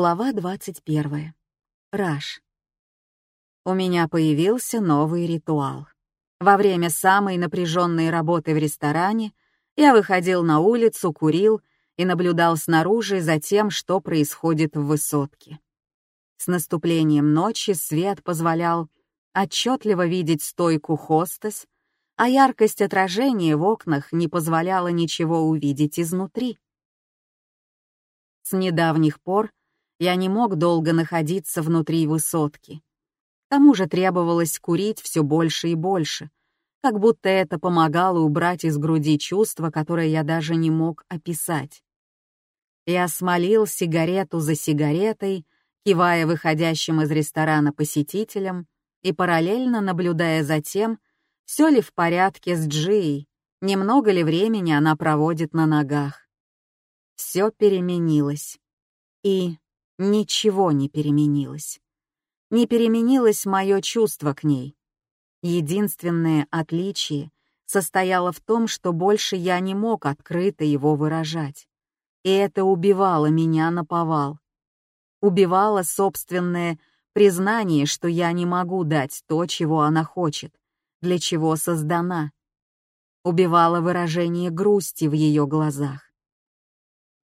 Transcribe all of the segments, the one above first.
Глава 21. Раш. У меня появился новый ритуал. Во время самой напряженной работы в ресторане я выходил на улицу, курил и наблюдал снаружи за тем, что происходит в высотке. С наступлением ночи свет позволял отчетливо видеть стойку хостес, а яркость отражения в окнах не позволяла ничего увидеть изнутри. С недавних пор я не мог долго находиться внутри высотки. К тому же требовалось курить все больше и больше, как будто это помогало убрать из груди чувство, которое я даже не мог описать. Я смолил сигарету за сигаретой, кивая выходящим из ресторана посетителям и параллельно наблюдая за тем, все ли в порядке с Джией, немного ли времени она проводит на ногах. Все переменилось. И ничего не переменилось. Не переменилось мое чувство к ней. Единственное отличие состояло в том, что больше я не мог открыто его выражать. И это убивало меня на повал. Убивало собственное признание, что я не могу дать то, чего она хочет, для чего создана. Убивало выражение грусти в ее глазах.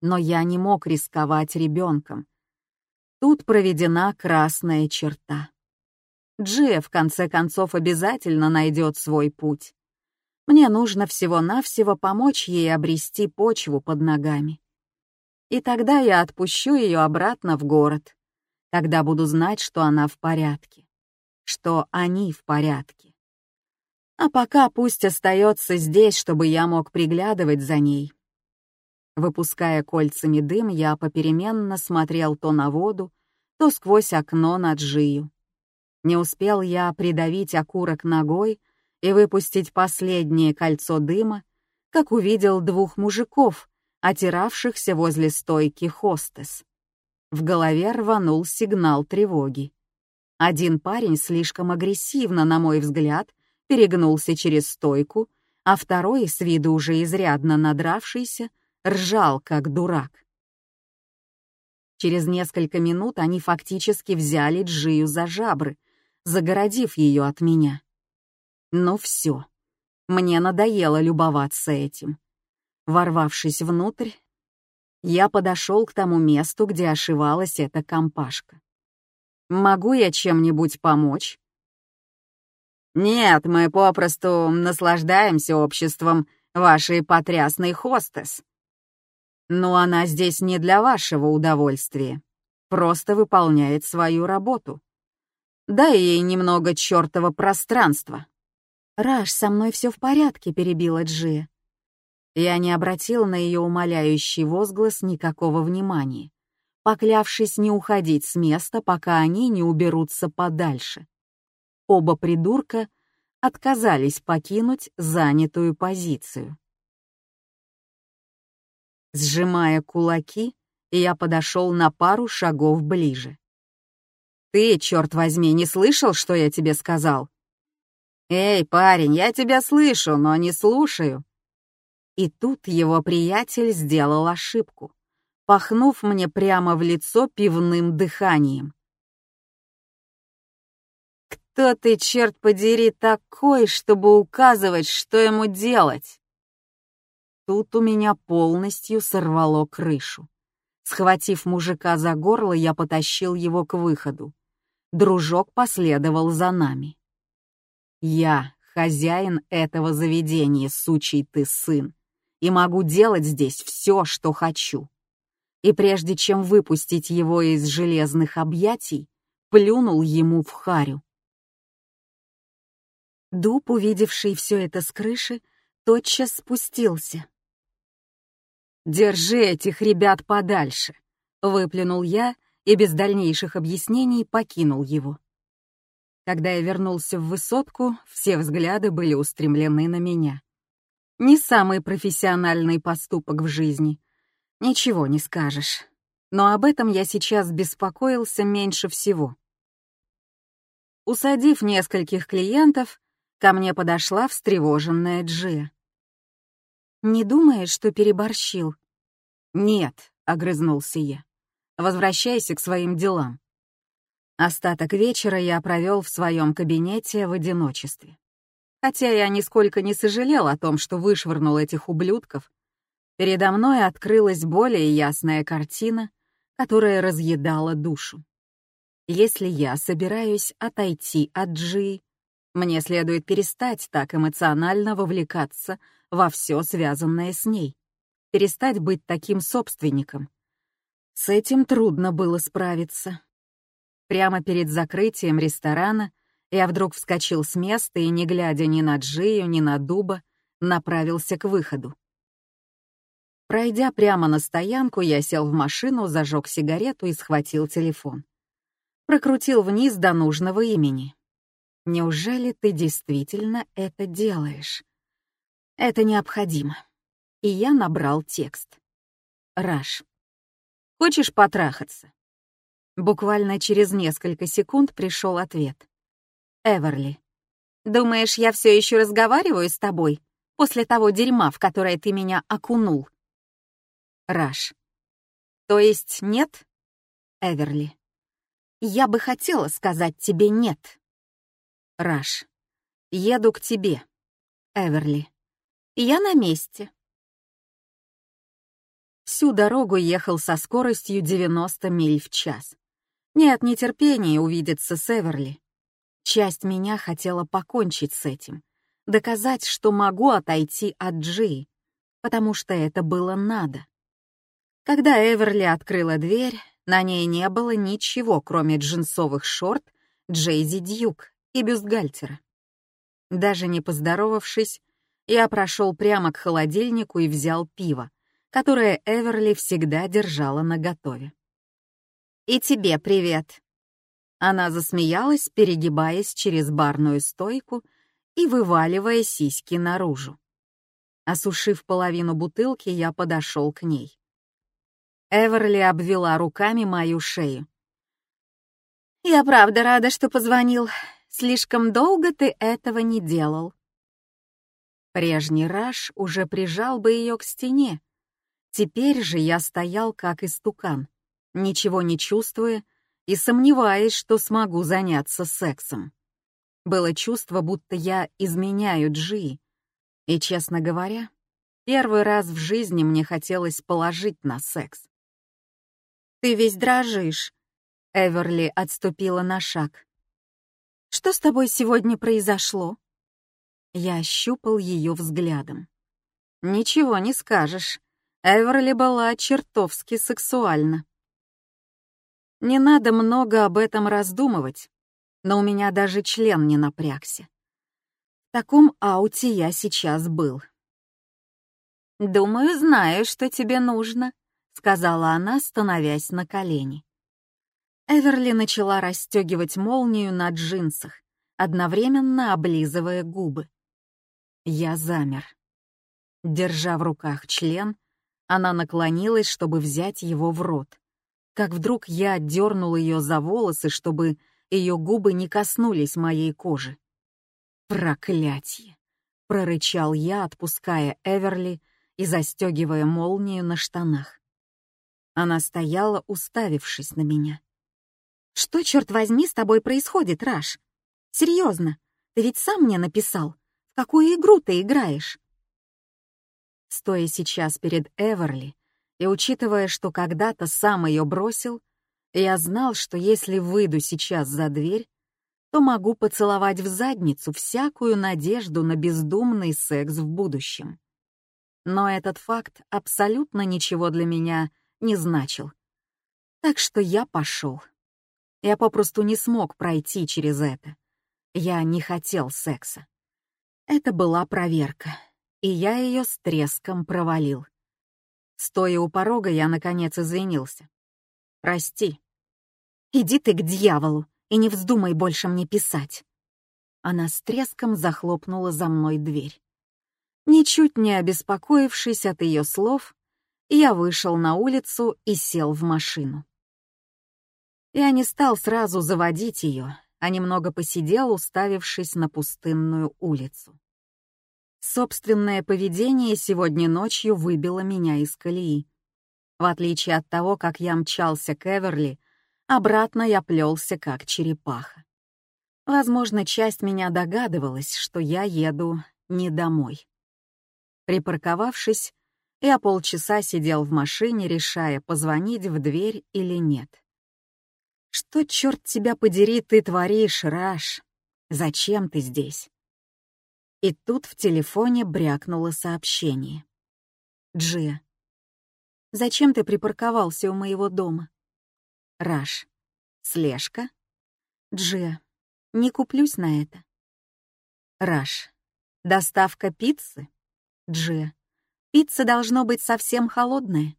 Но я не мог рисковать ребенком, Тут проведена красная черта. Джия, в конце концов, обязательно найдет свой путь. Мне нужно всего-навсего помочь ей обрести почву под ногами. И тогда я отпущу ее обратно в город, когда буду знать, что она в порядке, что они в порядке. А пока пусть остается здесь, чтобы я мог приглядывать за ней, Выпуская кольцами дым, я попеременно смотрел то на воду, то сквозь окно на Джию. Не успел я придавить окурок ногой и выпустить последнее кольцо дыма, как увидел двух мужиков, отиравшихся возле стойки хостес. В голове рванул сигнал тревоги. Один парень слишком агрессивно, на мой взгляд, перегнулся через стойку, а второй, с виду уже изрядно надравшийся, ржал, как дурак. Через несколько минут они фактически взяли Джию за жабры, загородив ее от меня. Ну все, мне надоело любоваться этим. Ворвавшись внутрь, я подошел к тому месту, где ошивалась эта компашка. «Могу я чем-нибудь помочь?» «Нет, мы попросту наслаждаемся обществом вашей потрясной хостес», но она здесь не для вашего удовольствия, просто выполняет свою работу. Дай ей немного чертова пространства. «Раш, со мной все в порядке», — перебила Джия. Я не обратил на ее умоляющий возглас никакого внимания, поклявшись не уходить с места, пока они не уберутся подальше. Оба придурка отказались покинуть занятую позицию. Сжимая кулаки, я подошел на пару шагов ближе. «Ты, черт возьми, не слышал, что я тебе сказал?» «Эй, парень, я тебя слышу, но не слушаю». И тут его приятель сделал ошибку, пахнув мне прямо в лицо пивным дыханием. «Кто ты, черт подери, такой, чтобы указывать, что ему делать?» Тут у меня полностью сорвало крышу. Схватив мужика за горло, я потащил его к выходу. Дружок последовал за нами. «Я хозяин этого заведения, сучий ты сын, и могу делать здесь все, что хочу». И прежде чем выпустить его из железных объятий, плюнул ему в харю. Дуб, увидевший все это с крыши, тотчас спустился. «Держи этих ребят подальше», — выплюнул я и без дальнейших объяснений покинул его. Когда я вернулся в высотку, все взгляды были устремлены на меня. Не самый профессиональный поступок в жизни. Ничего не скажешь. Но об этом я сейчас беспокоился меньше всего. Усадив нескольких клиентов, ко мне подошла встревоженная Джия. «Не думаешь, что переборщил?» «Нет», — огрызнулся я. Возвращайся к своим делам. Остаток вечера я провел в своем кабинете в одиночестве. Хотя я нисколько не сожалел о том, что вышвырнул этих ублюдков, передо мной открылась более ясная картина, которая разъедала душу. Если я собираюсь отойти от Джи, мне следует перестать так эмоционально вовлекаться во все связанное с ней, перестать быть таким собственником. С этим трудно было справиться. Прямо перед закрытием ресторана я вдруг вскочил с места и, не глядя ни на Джию, ни на Дуба, направился к выходу. Пройдя прямо на стоянку, я сел в машину, зажег сигарету и схватил телефон. Прокрутил вниз до нужного имени. Неужели ты действительно это делаешь? Это необходимо. И я набрал текст. Раш. Хочешь потрахаться? Буквально через несколько секунд пришел ответ. Эверли. Думаешь, я все еще разговариваю с тобой после того дерьма, в которое ты меня окунул? Раш. То есть нет? Эверли. Я бы хотела сказать тебе нет. Раш. Еду к тебе. Эверли. Я на месте. Всю дорогу ехал со скоростью 90 миль в час. Не от нетерпения увидеться с Эверли. Часть меня хотела покончить с этим, доказать, что могу отойти от Джи, потому что это было надо. Когда Эверли открыла дверь, на ней не было ничего, кроме джинсовых шорт, Джейзи Дьюк и бюстгальтера. Даже не поздоровавшись, я прошел прямо к холодильнику и взял пиво, которое Эверли всегда держала наготове. «И тебе привет!» Она засмеялась, перегибаясь через барную стойку и вываливая сиськи наружу. Осушив половину бутылки, я подошел к ней. Эверли обвела руками мою шею. «Я правда рада, что позвонил. Слишком долго ты этого не делал». Прежний Раш уже прижал бы ее к стене. Теперь же я стоял как истукан, ничего не чувствуя и сомневаясь, что смогу заняться сексом. Было чувство, будто я изменяю Джи. И, честно говоря, первый раз в жизни мне хотелось положить на секс. Ты весь дрожишь. Эверли отступила на шаг. Что с тобой сегодня произошло? Я ощупал ее взглядом. Ничего не скажешь. Эверли была чертовски сексуальна. Не надо много об этом раздумывать, но у меня даже член не напрягся. В таком ауте я сейчас был. «Думаю, знаю, что тебе нужно», сказала она, становясь на колени. Эверли начала расстегивать молнию на джинсах, одновременно облизывая губы. Я замер. Держа в руках член, она наклонилась, чтобы взять его в рот. Как вдруг я отдернул ее за волосы, чтобы ее губы не коснулись моей кожи. «Проклятье!» — прорычал я, отпуская Эверли и застегивая молнию на штанах. Она стояла, уставившись на меня. «Что, черт возьми, с тобой происходит, Раш? Серьезно, ты ведь сам мне написал. Какую игру ты играешь?» Стоя сейчас перед Эверли и учитывая, что когда-то сам ее бросил, я знал, что если выйду сейчас за дверь, то могу поцеловать в задницу всякую надежду на бездумный секс в будущем. Но этот факт абсолютно ничего для меня не значил. Так что я пошел. Я попросту не смог пройти через это. Я не хотел секса. Это была проверка, и я ее с треском провалил. Стоя у порога, я, наконец, извинился. «Прости». «Иди ты к дьяволу и не вздумай больше мне писать». Она с треском захлопнула за мной дверь. Ничуть не обеспокоившись от ее слов, я вышел на улицу и сел в машину. Я не стал сразу заводить ее, а немного посидел, уставившись на пустынную улицу. Собственное поведение сегодня ночью выбило меня из колеи. В отличие от того, как я мчался к Эверли, обратно я плелся как черепаха. Возможно, часть меня догадывалась, что я еду не домой. Припарковавшись, я полчаса сидел в машине, решая, позвонить в дверь или нет. «Что, черт тебя подери, ты творишь, Раш? Зачем ты здесь?» И тут в телефоне брякнуло сообщение. «Джия, зачем ты припарковался у моего дома?» «Раш, слежка?» «Джия, не куплюсь на это». «Раш, доставка пиццы?» «Джия, пицца должно быть совсем холодная».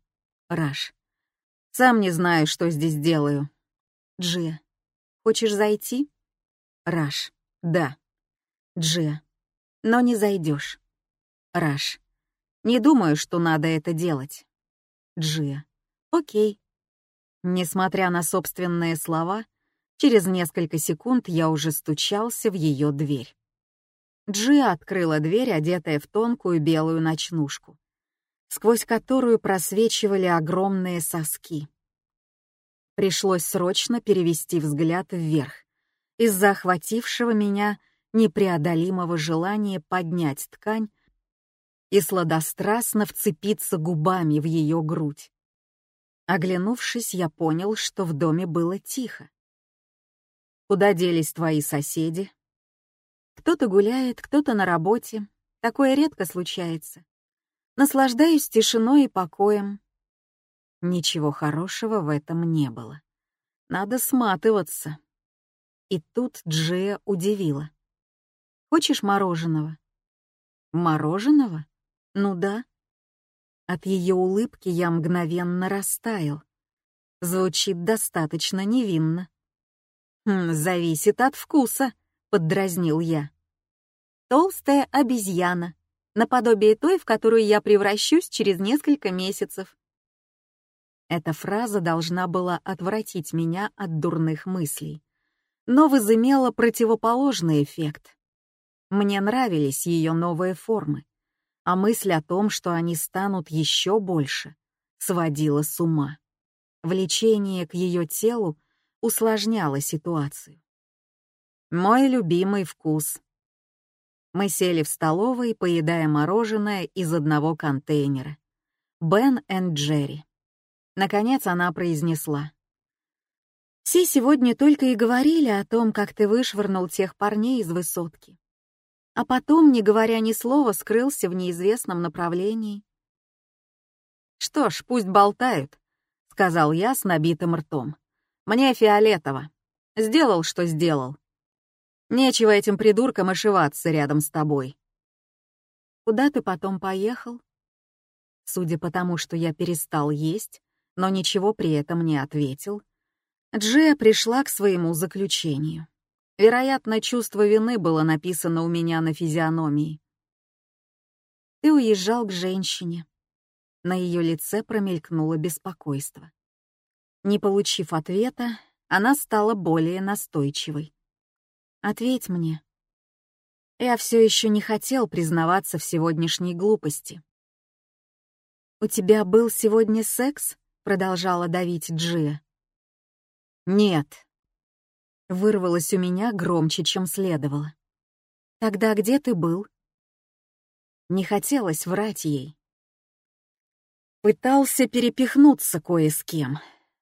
«Раш, сам не знаю, что здесь делаю». «Джия, хочешь зайти?» «Раш, да». «Джия, но не зайдешь. Раш. Не думаю, что надо это делать. Джия. Окей. Несмотря на собственные слова, через несколько секунд я уже стучался в ее дверь. Джия открыла дверь, одетая в тонкую белую ночнушку, сквозь которую просвечивали огромные соски. Пришлось срочно перевести взгляд вверх из-за охватившего меня непреодолимого желания поднять ткань и сладострастно вцепиться губами в ее грудь. Оглянувшись, я понял, что в доме было тихо. «Куда делись твои соседи?» «Кто-то гуляет, кто-то на работе. Такое редко случается. Наслаждаюсь тишиной и покоем». Ничего хорошего в этом не было. Надо сматываться. И тут Джия удивила. Хочешь мороженого?» «Мороженого? Ну да». От ее улыбки я мгновенно растаял. Звучит достаточно невинно. «Хм, «Зависит от вкуса», — поддразнил я. «Толстая обезьяна, наподобие той, в которую я превращусь через несколько месяцев». Эта фраза должна была отвратить меня от дурных мыслей, но возымела противоположный эффект. Мне нравились ее новые формы, а мысль о том, что они станут еще больше, сводила с ума. Влечение к ее телу усложняло ситуацию. Мой любимый вкус. Мы сели в столовой, поедая мороженое из одного контейнера. Бен и Джерри. Наконец она произнесла. «Все сегодня только и говорили о том, как ты вышвырнул тех парней из высотки а потом, не говоря ни слова, скрылся в неизвестном направлении. «Что ж, пусть болтают», — сказал я с набитым ртом. «Мне фиолетово. Сделал, что сделал. Нечего этим придуркам ошиваться рядом с тобой». «Куда ты потом поехал?» Судя по тому, что я перестал есть, но ничего при этом не ответил, Джия пришла к своему заключению. Вероятно, чувство вины было написано у меня на физиономии. Ты уезжал к женщине. На ее лице промелькнуло беспокойство. Не получив ответа, она стала более настойчивой. «Ответь мне». Я все еще не хотел признаваться в сегодняшней глупости. «У тебя был сегодня секс?» — продолжала давить Джия. «Нет», вырвалось у меня громче, чем следовало. «Тогда где ты был?» Не хотелось врать ей. Пытался перепихнуться кое с кем.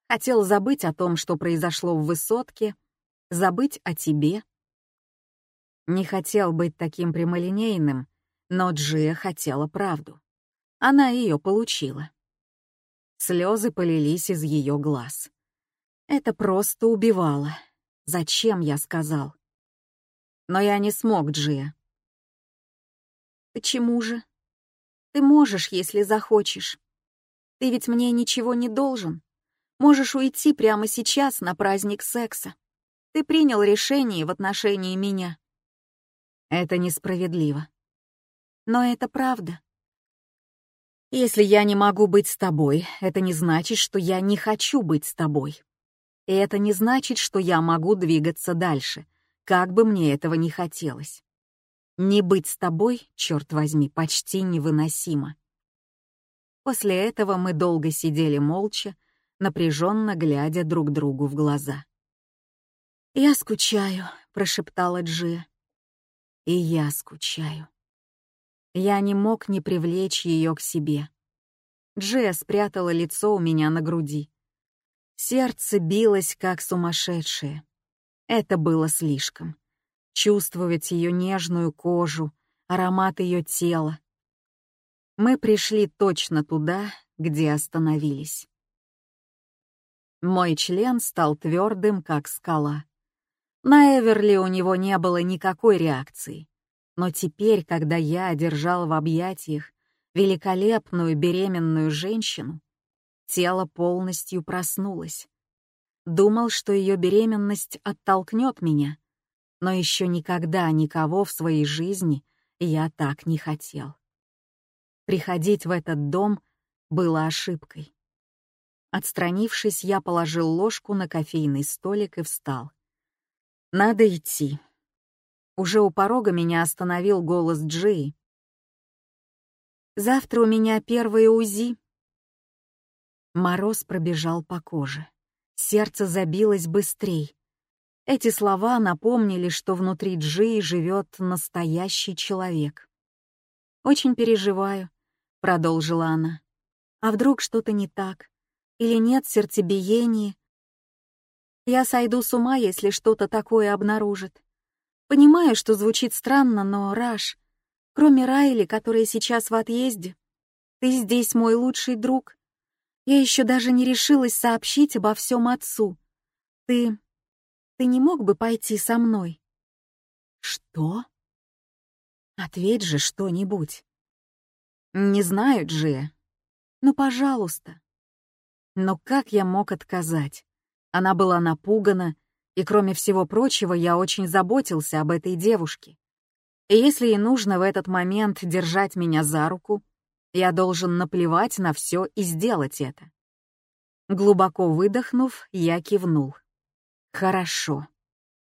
Хотел забыть о том, что произошло в высотке, забыть о тебе. Не хотел быть таким прямолинейным, но Джия хотела правду. Она ее получила. Слезы полились из ее глаз. Это просто убивало. Зачем я сказал? Но я не смог, Джия. Почему же? Ты можешь, если захочешь. Ты ведь мне ничего не должен. Можешь уйти прямо сейчас на праздник секса. Ты принял решение в отношении меня. Это несправедливо. Но это правда. Если я не могу быть с тобой, это не значит, что я не хочу быть с тобой. И это не значит, что я могу двигаться дальше, как бы мне этого не хотелось. Не быть с тобой, черт возьми, почти невыносимо. После этого мы долго сидели молча, напряженно глядя друг другу в глаза. «Я скучаю», — прошептала Джи. «И я скучаю». Я не мог не привлечь ее к себе. Джия спрятала лицо у меня на груди. Сердце билось, как сумасшедшее. Это было слишком. Чувствовать ее нежную кожу, аромат ее тела. Мы пришли точно туда, где остановились. Мой член стал твердым, как скала. На Эверли у него не было никакой реакции. Но теперь, когда я держал в объятиях великолепную беременную женщину, тело полностью проснулось. Думал, что ее беременность оттолкнет меня, но еще никогда никого в своей жизни я так не хотел. Приходить в этот дом было ошибкой. Отстранившись, я положил ложку на кофейный столик и встал. «Надо идти». Уже у порога меня остановил голос Джи. «Завтра у меня первое УЗИ». Мороз пробежал по коже. Сердце забилось быстрей. Эти слова напомнили, что внутри Джи живет настоящий человек. «Очень переживаю», — продолжила она. «А вдруг что-то не так? Или нет сердцебиения? Я сойду с ума, если что-то такое обнаружит. Понимаю, что звучит странно, но, Раш, кроме Райли, которая сейчас в отъезде, ты здесь мой лучший друг. Я еще даже не решилась сообщить обо всем отцу. Ты... ты не мог бы пойти со мной? Что? Ответь же что-нибудь. Не знаю, Джия. Ну, пожалуйста. Но как я мог отказать? Она была напугана, и, кроме всего прочего, я очень заботился об этой девушке. И если ей нужно в этот момент держать меня за руку, я должен наплевать на все и сделать это. Глубоко выдохнув, я кивнул. «Хорошо».